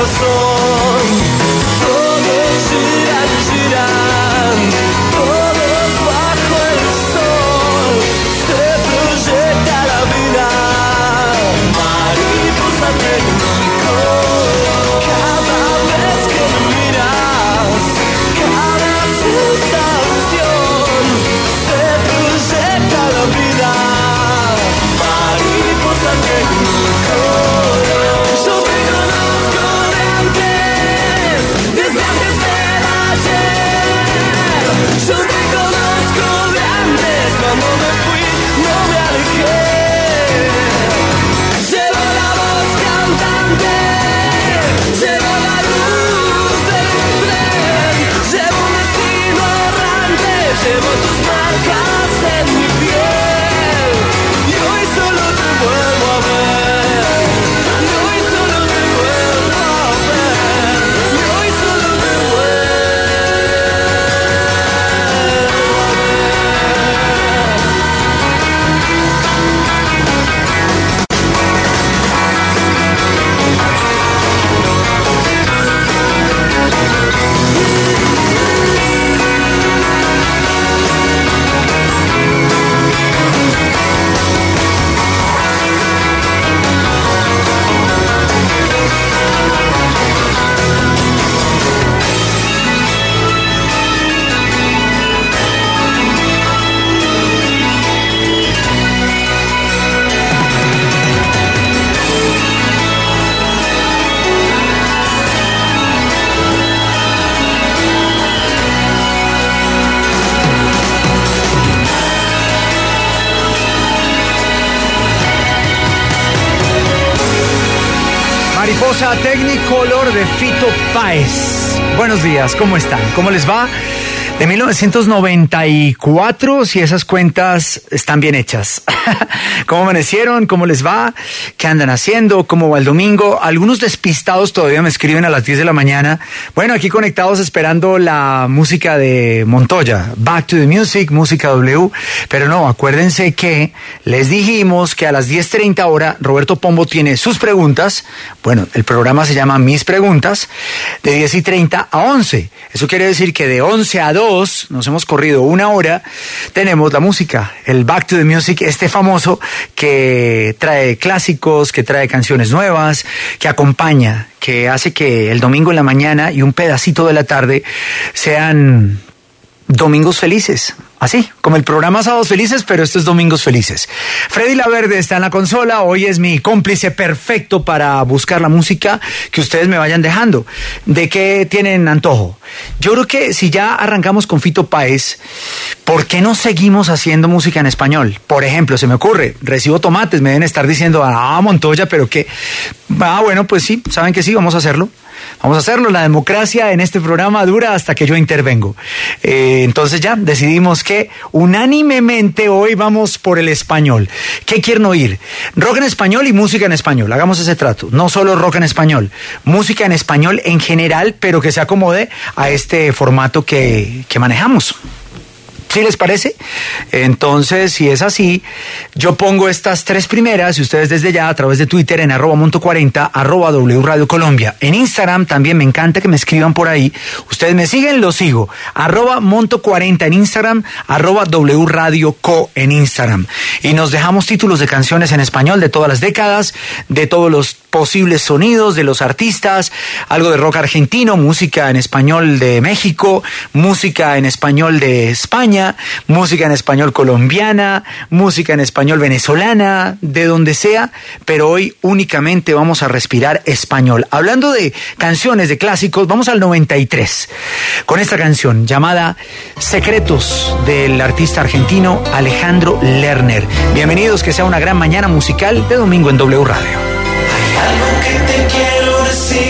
never saw Technicolor de Fito Páez. Buenos días, ¿cómo están? ¿Cómo les va? De 1994, si esas cuentas están bien hechas. ¿Cómo amanecieron? ¿Cómo les va? ¿Qué andan haciendo? ¿Cómo va el domingo? Algunos despistados todavía me escriben a las 10 de la mañana. Bueno, aquí conectados esperando la música de Montoya. Back to the Music, música W. Pero no, acuérdense que les dijimos que a las 10.30 hora Roberto Pombo tiene sus preguntas. Bueno, el programa se llama Mis Preguntas. De 10 y 30 a 11. Eso quiere decir que de 11 a 2 nos hemos corrido una hora, tenemos la música, el Back to the Music, este famoso que trae clásicos, que trae canciones nuevas, que acompaña, que hace que el domingo en la mañana y un pedacito de la tarde sean domingos felices. Así, como el programa Sábados Felices, pero estos Domingos Felices. Freddy Laverde está en la consola, hoy es mi cómplice perfecto para buscar la música que ustedes me vayan dejando. ¿De qué tienen antojo? Yo creo que si ya arrancamos con Fito Páez, ¿por qué no seguimos haciendo música en español? Por ejemplo, se me ocurre, recibo tomates, me deben estar diciendo, ah, Montoya, pero que... Ah, bueno, pues sí, saben que sí, vamos a hacerlo. Vamos a hacerlo. La democracia en este programa dura hasta que yo intervengo. Eh, entonces ya decidimos que unánimemente hoy vamos por el español. ¿Qué quieren oír? Rock en español y música en español. Hagamos ese trato. No solo rock en español, música en español en general, pero que se acomode a este formato que, que manejamos. ¿Sí les parece? Entonces, si es así, yo pongo estas tres primeras y ustedes desde ya a través de Twitter en arroba monto 40, arroba W Radio Colombia. En Instagram también me encanta que me escriban por ahí. Ustedes me siguen, lo sigo. Arroba monto 40 en Instagram, arroba W Radio Co en Instagram. Y nos dejamos títulos de canciones en español de todas las décadas, de todos los posibles sonidos de los artistas, algo de rock argentino, música en español de México, música en español de España, música en español colombiana, música en español venezolana, de donde sea, pero hoy únicamente vamos a respirar español. Hablando de canciones, de clásicos, vamos al 93, con esta canción llamada Secretos del artista argentino Alejandro Lerner. Bienvenidos, que sea una gran mañana musical de domingo en W Radio. Algo que te quiero decir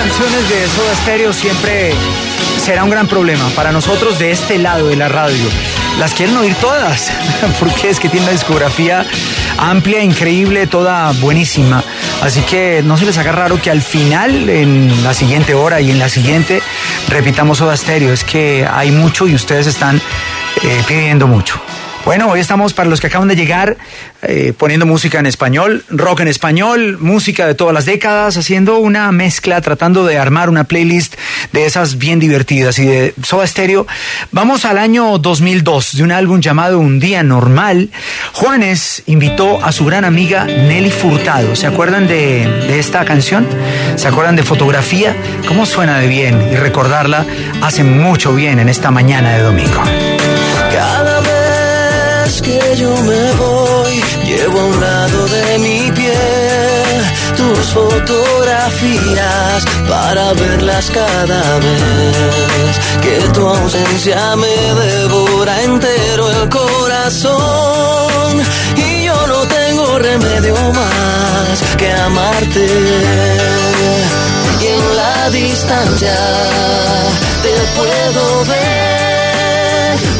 canciones de Soda Stereo siempre será un gran problema para nosotros de este lado de la radio. Las quieren oír todas, porque es que tiene una discografía amplia, increíble, toda buenísima. Así que no se les haga raro que al final, en la siguiente hora y en la siguiente, repitamos Soda Stereo. Es que hay mucho y ustedes están eh, pidiendo mucho. Bueno, hoy estamos para los que acaban de llegar eh, poniendo música en español, rock en español, música de todas las décadas, haciendo una mezcla, tratando de armar una playlist de esas bien divertidas y de Soda Stereo. Vamos al año 2002 de un álbum llamado Un Día Normal. Juanes invitó a su gran amiga Nelly Furtado. ¿Se acuerdan de, de esta canción? ¿Se acuerdan de fotografía? ¿Cómo suena de bien? Y recordarla hace mucho bien en esta mañana de domingo. Que yo me voy, llevo a un lado de mi piel tus fotografías para verlas cada vez que tu ausencia me devora entero el corazón. Y yo no tengo remedio más que amarte. Y en la distancia te puedo ver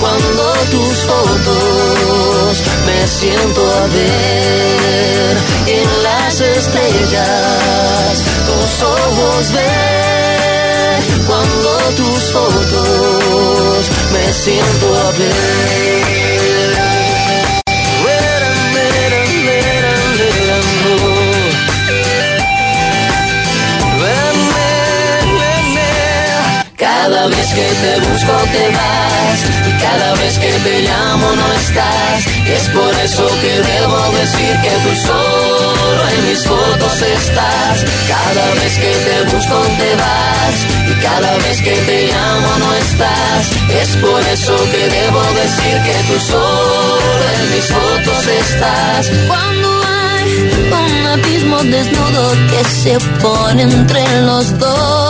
cuando tus fotos me siento a ver en las estrellas tus ojos ver. Cuando tus fotos me siento a ver vez que te busco te vas y cada vez que te llamo no estás. Es por eso que debo decir que tú solo en mis fotos estás. Cada vez que te busco te vas y cada vez que te llamo no estás. Es por eso que debo decir que tú solo en mis fotos estás. Cuando hay un abismo desnudo que se pone entre los dos,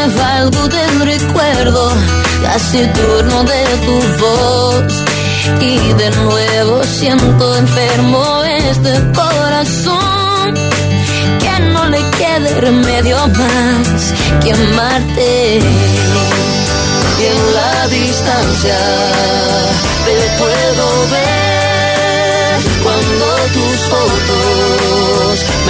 me valgo del recuerdo, casi turno de tu voz. Y de nuevo siento enfermo este corazón, que no le quede remedio más que amarte. y en la distancia te puedo ver cuando tus fotos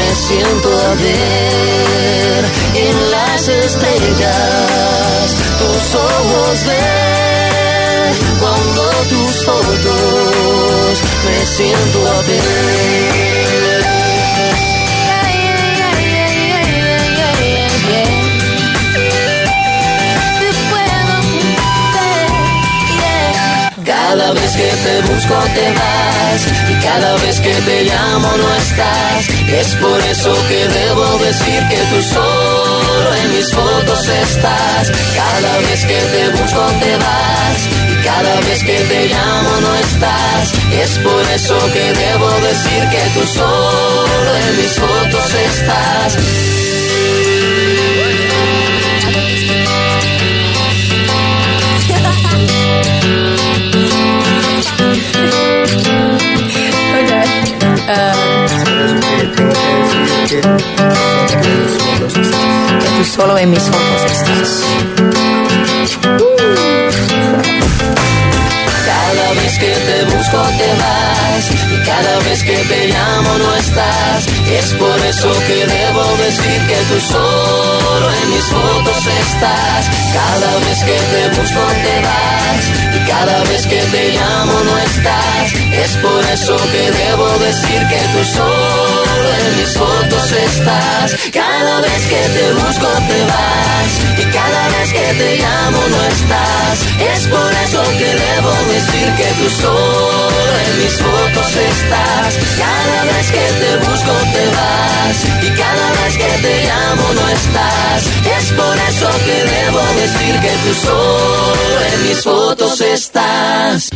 me siento a ver en las estrellas. Tus ojos ver cuando tus fotos me siento a ver Cada vez que te busco te vas y cada vez que te llamo no estás. Es por eso que debo decir que tú solo en mis fotos estás. Cada vez que te busco te vas y cada vez que te llamo no estás. Es por eso que debo decir que tú solo en mis fotos estás. Que tú solo en mis fotos estás. Cada vez que te busco te vas cada vez que te llamo no estás. Es por eso que debo decir que tú solo en mis fotos estás. Cada vez que te busco te vas y cada vez que te llamo no estás. Es por eso que debo decir que tú solo en mis fotos estás. Cada vez que te busco te vas y cada vez que te llamo no estás. Es por eso que debo decir que tú solo en mis fotos estás. Cada vez que te busco te vas y cada vez que te llamo no estás. Es por eso que debo decir que tú solo en mis fotos estás.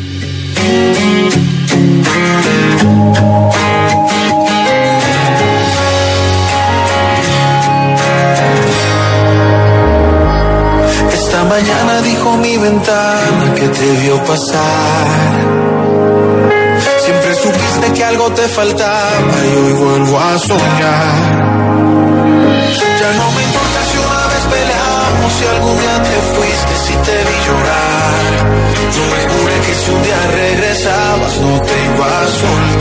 Esta mañana dijo mi ventana que te vio pasar. Siempre supiste que algo te faltaba y hoy vuelvo a soñar. Ya no me importa si una vez peleamos, si algún día te fuiste, si te vi llorar. Yo me juré que si un día regresabas no te iba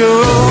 do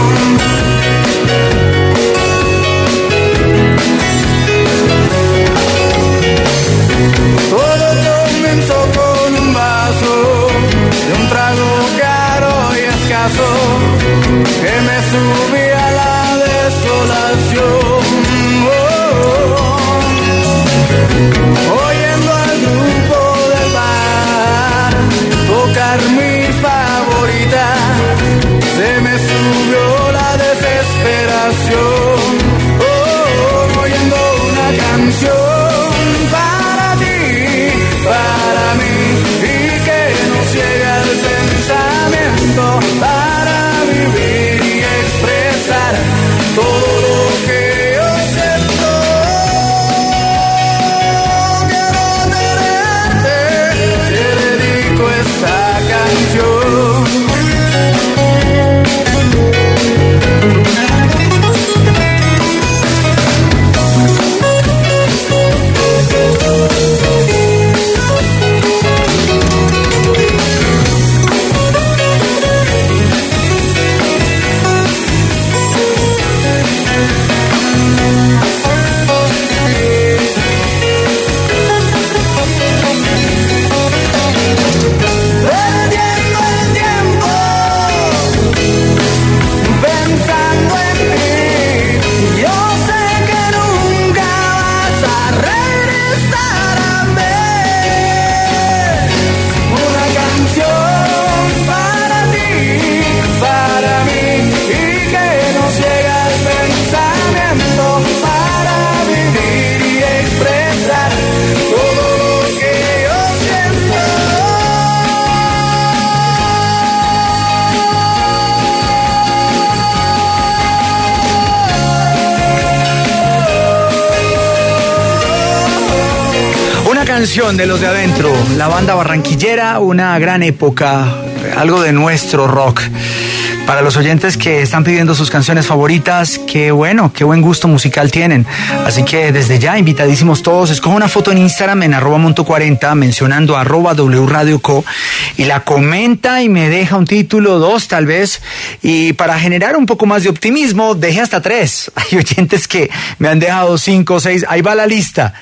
de Los de Adentro, la banda barranquillera, una gran época, algo de nuestro rock. Para los oyentes que están pidiendo sus canciones favoritas, qué bueno, qué buen gusto musical tienen. Así que desde ya, invitadísimos todos, escoja una foto en Instagram en arroba monto 40 mencionando arroba W Radio Co y la comenta y me deja un título, dos tal vez. Y para generar un poco más de optimismo, deje hasta tres. Hay oyentes que me han dejado cinco, seis, ahí va la lista.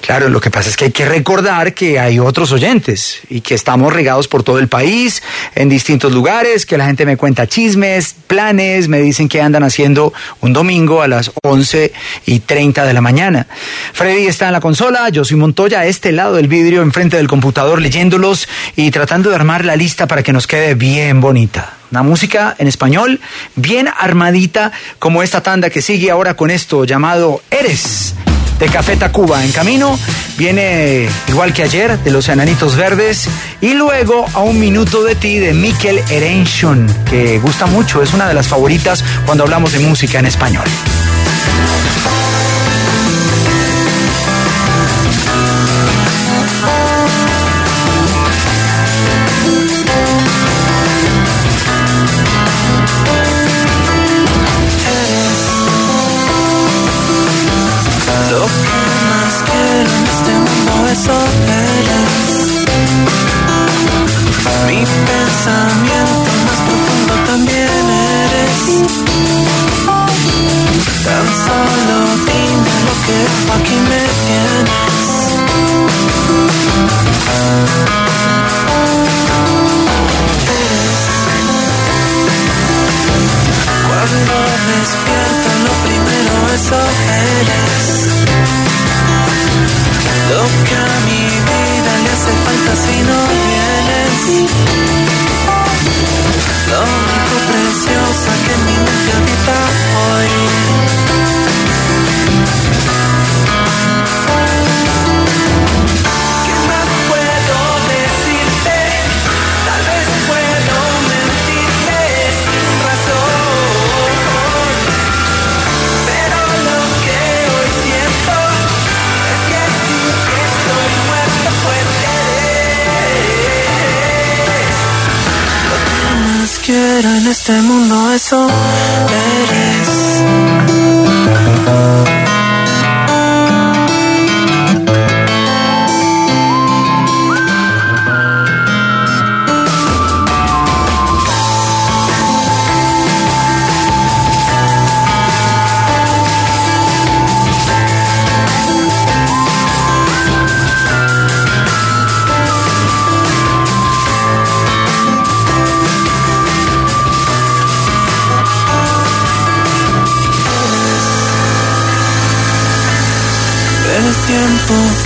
Claro, lo que pasa es que hay que recordar que hay otros oyentes y que estamos regados por todo el país, en distintos lugares, que la gente me cuenta chismes, planes, me dicen que andan haciendo un domingo a las 11 y 30 de la mañana. Freddy está en la consola, yo soy Montoya a este lado del vidrio, enfrente del computador, leyéndolos y tratando de armar la lista para que nos quede bien bonita. Una música en español bien armadita como esta tanda que sigue ahora con esto llamado Eres de Café Tacuba en camino. Viene igual que ayer de los Enanitos Verdes. Y luego a un minuto de ti de Mikel Erention, que gusta mucho, es una de las favoritas cuando hablamos de música en español.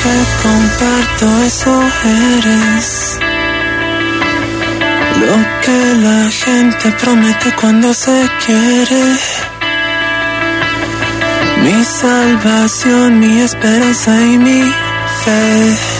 Que comparto, eso eres. Lo que la gente promete cuando se quiere. Mi salvación, mi esperanza y mi fe.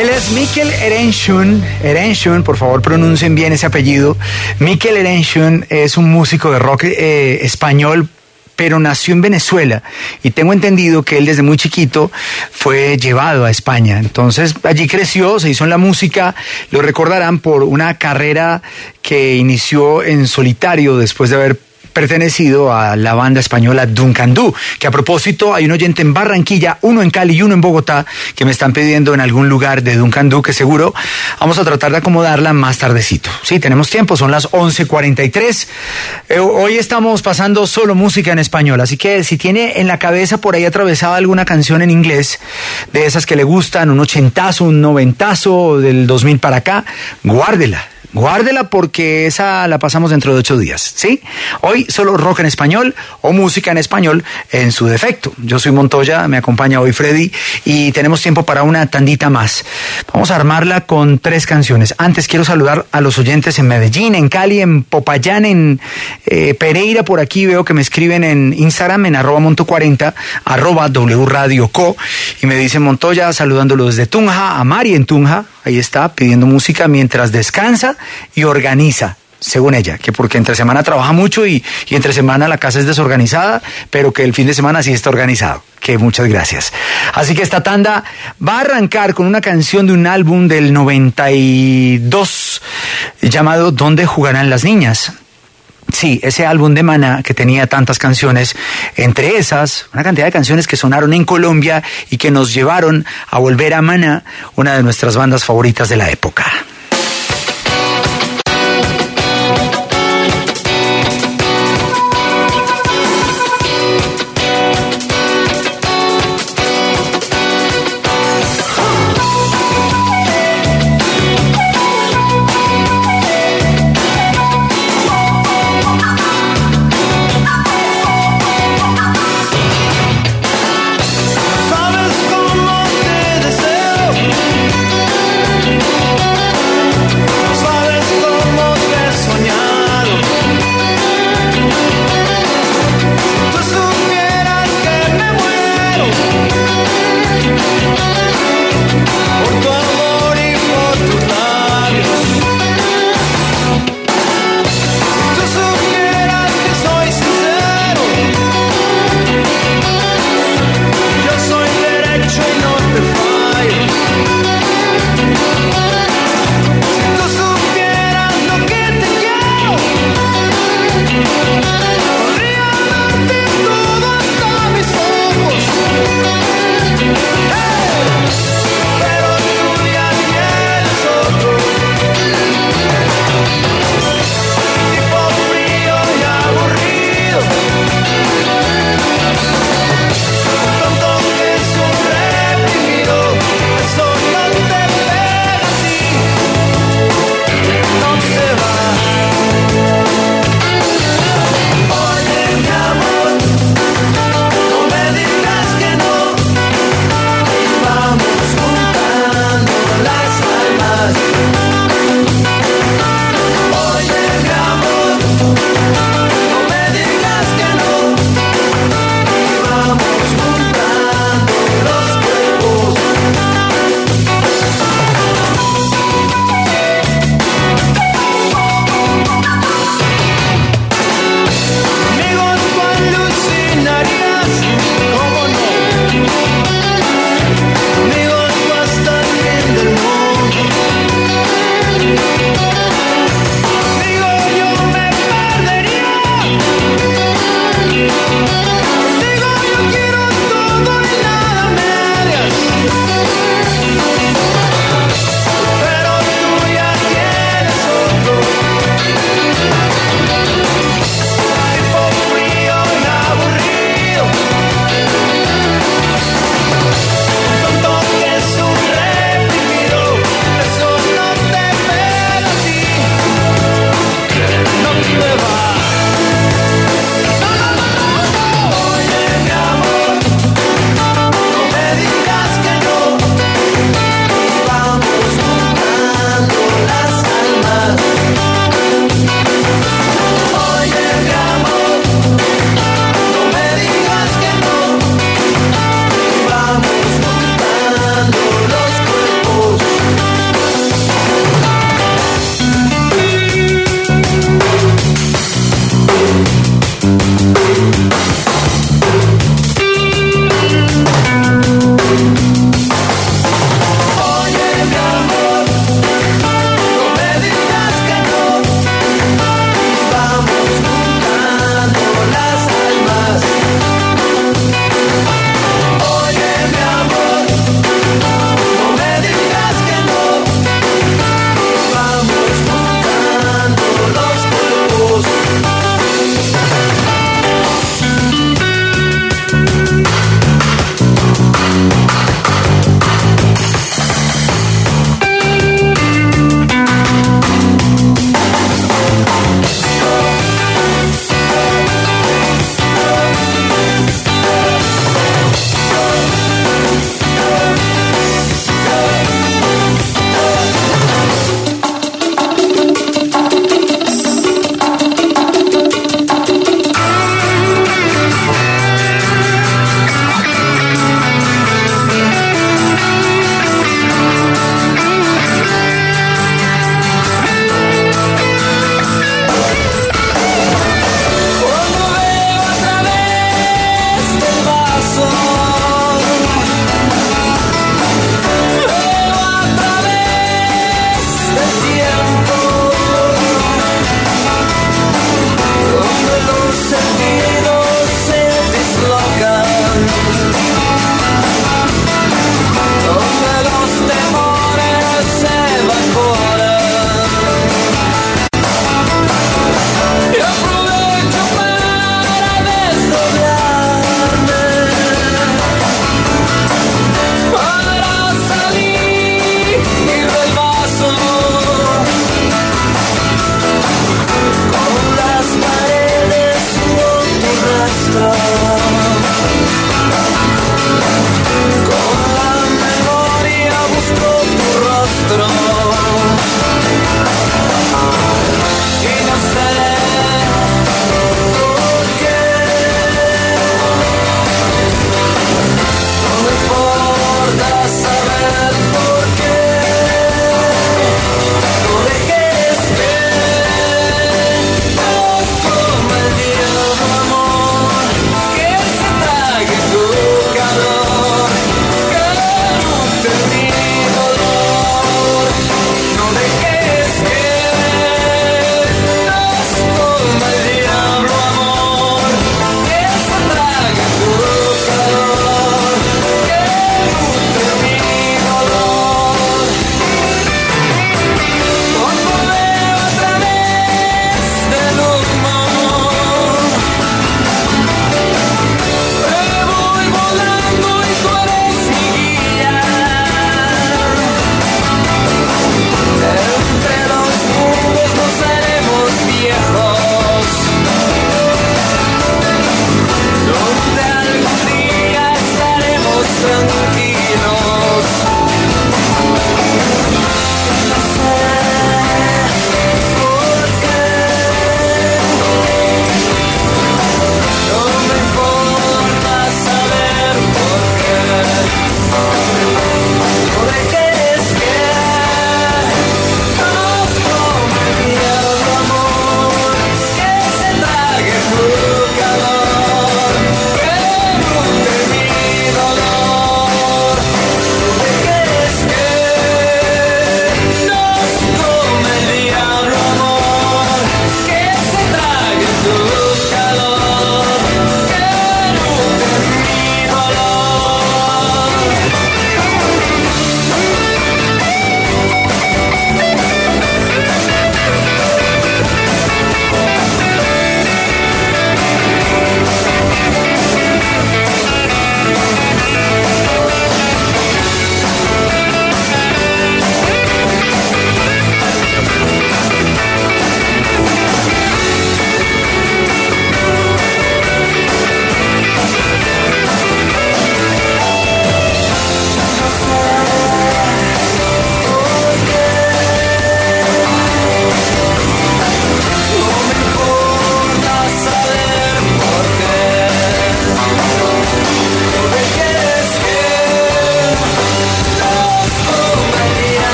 Él es Mikkel Erenschun. Erenschun, por favor pronuncien bien ese apellido. Mikkel Erenschun es un músico de rock eh, español pero nació en Venezuela y tengo entendido que él desde muy chiquito fue llevado a España. Entonces allí creció, se hizo en la música, lo recordarán por una carrera que inició en solitario después de haber pertenecido a la banda española Duncan Du, que a propósito hay un oyente en Barranquilla, uno en Cali y uno en Bogotá, que me están pidiendo en algún lugar de Duncan Du, que seguro vamos a tratar de acomodarla más tardecito. Sí, tenemos tiempo, son las 11.43. Eh, hoy estamos pasando solo música en español, así que si tiene en la cabeza por ahí atravesada alguna canción en inglés, de esas que le gustan, un ochentazo, un noventazo del 2000 para acá, guárdela Guárdela porque esa la pasamos dentro de ocho días, ¿sí? Hoy solo rock en español o música en español en su defecto. Yo soy Montoya, me acompaña hoy Freddy y tenemos tiempo para una tandita más. Vamos a armarla con tres canciones. Antes quiero saludar a los oyentes en Medellín, en Cali, en Popayán, en eh, Pereira, por aquí veo que me escriben en Instagram en arroba monto40, arroba W Radio Co. Y me dicen Montoya saludándolo desde Tunja, a Mari en Tunja, ahí está, pidiendo música mientras descansa y organiza según ella, que porque entre semana trabaja mucho y, y, entre semana la casa es desorganizada, pero que el fin de semana sí está organizado. Que muchas gracias. Así que esta tanda va a arrancar con una canción de un álbum del 92 llamado ¿Dónde jugarán las niñas? Sí, ese álbum de Maná que tenía tantas canciones, entre esas, una cantidad de canciones que sonaron en Colombia y que nos llevaron a volver a Maná, una de nuestras bandas favoritas de la época.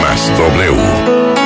Más W.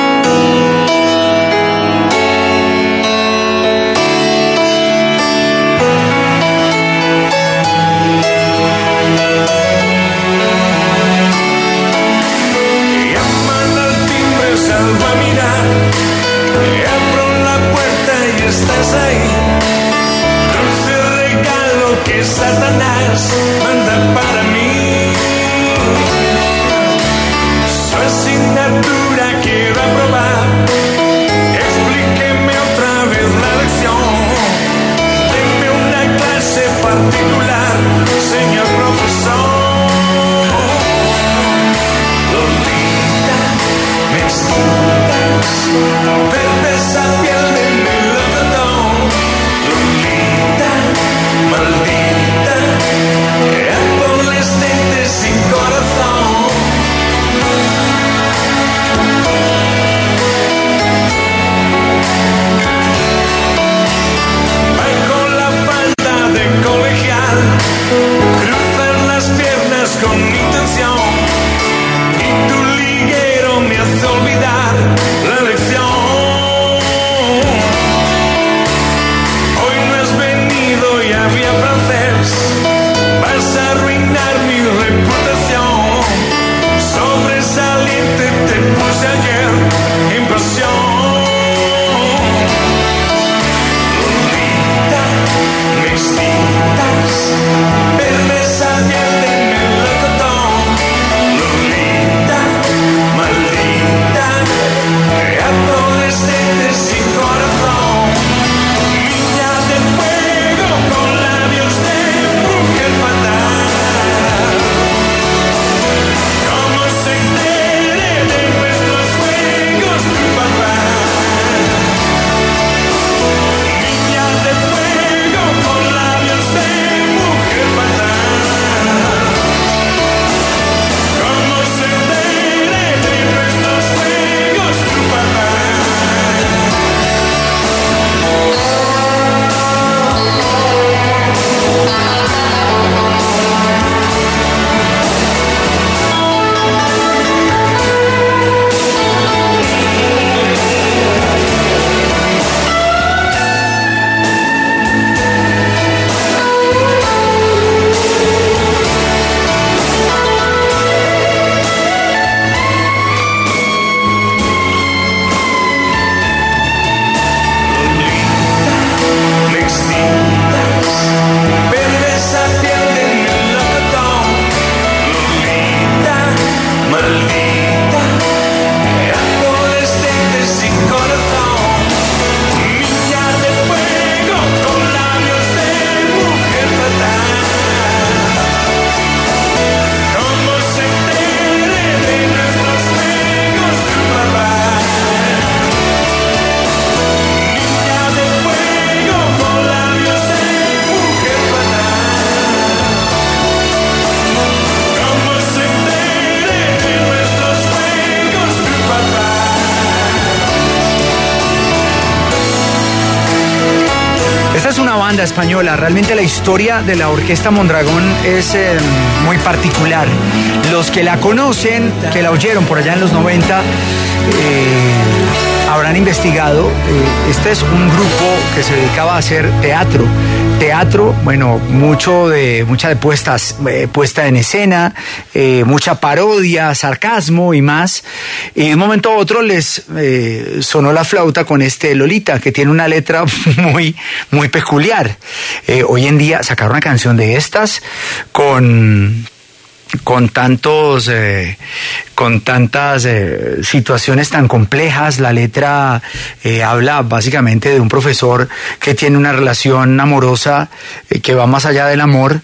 banda española. Realmente la historia de la Orquesta Mondragón es eh, muy particular. Los que la conocen, que la oyeron por allá en los 90, eh, habrán investigado. Eh, este es un grupo que se dedicaba a hacer teatro. Teatro, bueno, mucho de, mucha de puestas, eh, puesta en escena, eh, mucha parodia, sarcasmo y más. Y de un momento a otro les sonó la flauta con este Lolita, que tiene una letra muy, muy peculiar. Hoy en día sacar una canción de estas con con tantos eh, con tantas eh, situaciones tan complejas la letra eh, habla básicamente de un profesor que tiene una relación amorosa eh, que va más allá del amor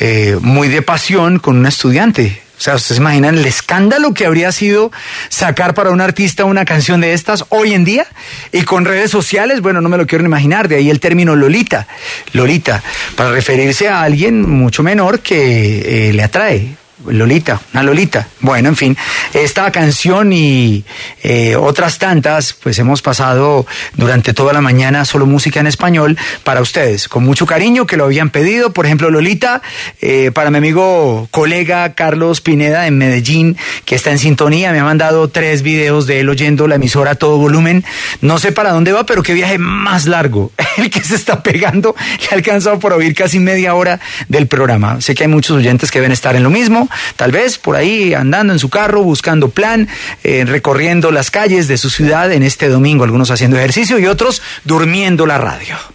eh, muy de pasión con un estudiante. O sea, ustedes se imaginan el escándalo que habría sido sacar para un artista una canción de estas hoy en día y con redes sociales, bueno, no me lo quiero imaginar, de ahí el término Lolita, Lolita, para referirse a alguien mucho menor que le atrae Lolita, una Lolita. Bueno, en fin, esta canción y eh, otras tantas, pues hemos pasado durante toda la mañana solo música en español para ustedes, con mucho cariño que lo habían pedido. Por ejemplo, Lolita, eh, para mi amigo colega Carlos Pineda en Medellín, que está en sintonía, me ha mandado tres videos de él oyendo la emisora a todo volumen. No sé para dónde va, pero qué viaje más largo. El que se está pegando, que ha alcanzado por oír casi media hora del programa. Sé que hay muchos oyentes que deben estar en lo mismo tal vez por ahí andando en su carro, buscando plan, eh, recorriendo las calles de su ciudad en este domingo, algunos haciendo ejercicio y otros durmiendo la radio.